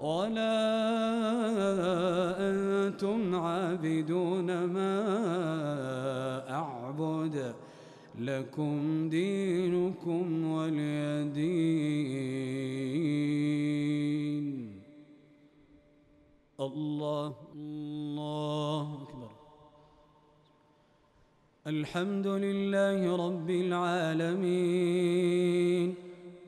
ولا أنتم عابدون ما أعبد. لكم دينكم ولي دين الله الله أكبر. الحمد لله رب العالمين.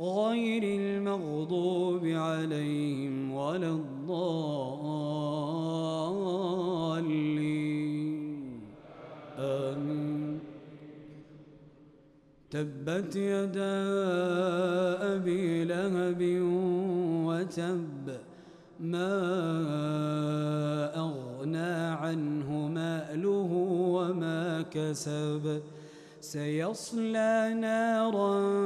غير المغضوب عليهم ولا الضالين. آمين. تبت يدا أبي لهب وتب ما أغنى عنه ماله وما كسب. سيصلى نارا